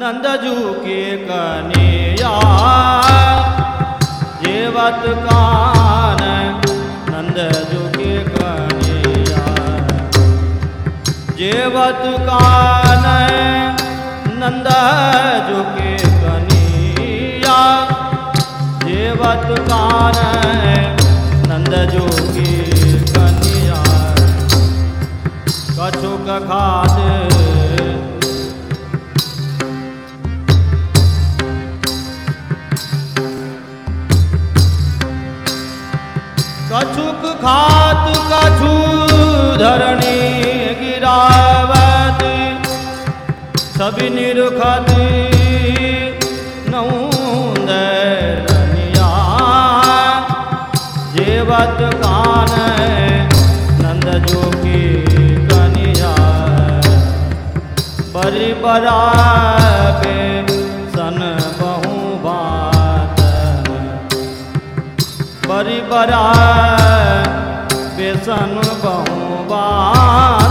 नंदजू के कनिया जेवत कान नंदजू जेवत कान नंदजू के कनिया जेवत कान नंदजू के कनिया कछुक खाद। कछुक खात कछु धरणी गिरावत सभी निरखत नौंदरनिया जेवत कान नंद जो की कनिया सन बहु बात। बरी बरा बेसन बहु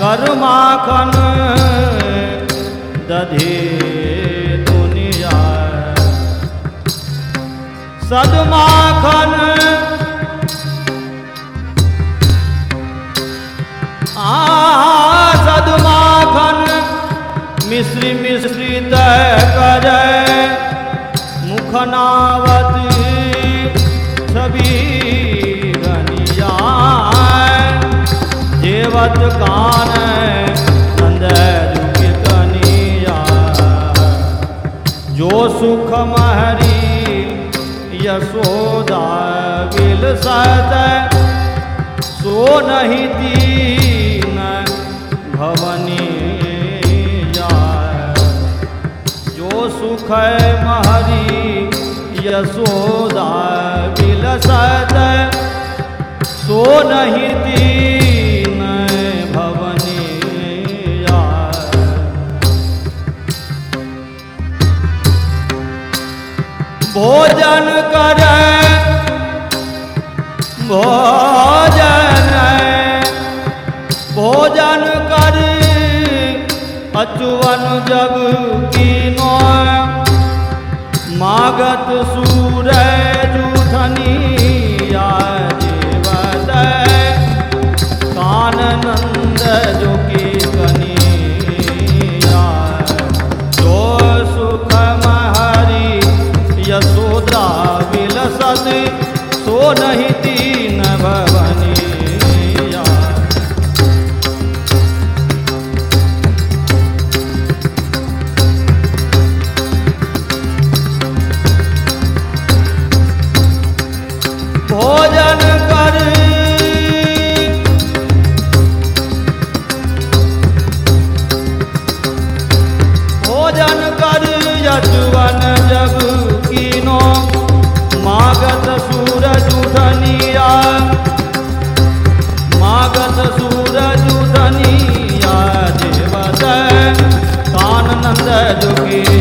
कर्माखन दधे दुनिया। सदमाखन आ सदमाखन मिश्री मिश्रित कर। मुखनावती छवि जेवत कान जुग कनिया जो सुख महरी यशोदा बिल सत सो नहीं दीन भवनी जो सुख महरी यशोदा बिलसत सो नहीं दीन ਭੋਜਨ ਕਰੈ ਭੋਜਨ ਭੋਜਨ ਕਰ ਅਚਵਨ ਜਗ ਕੀ ਨੋ ਮਾਗਤ ਸੂਰੈ नहीं দুঃখী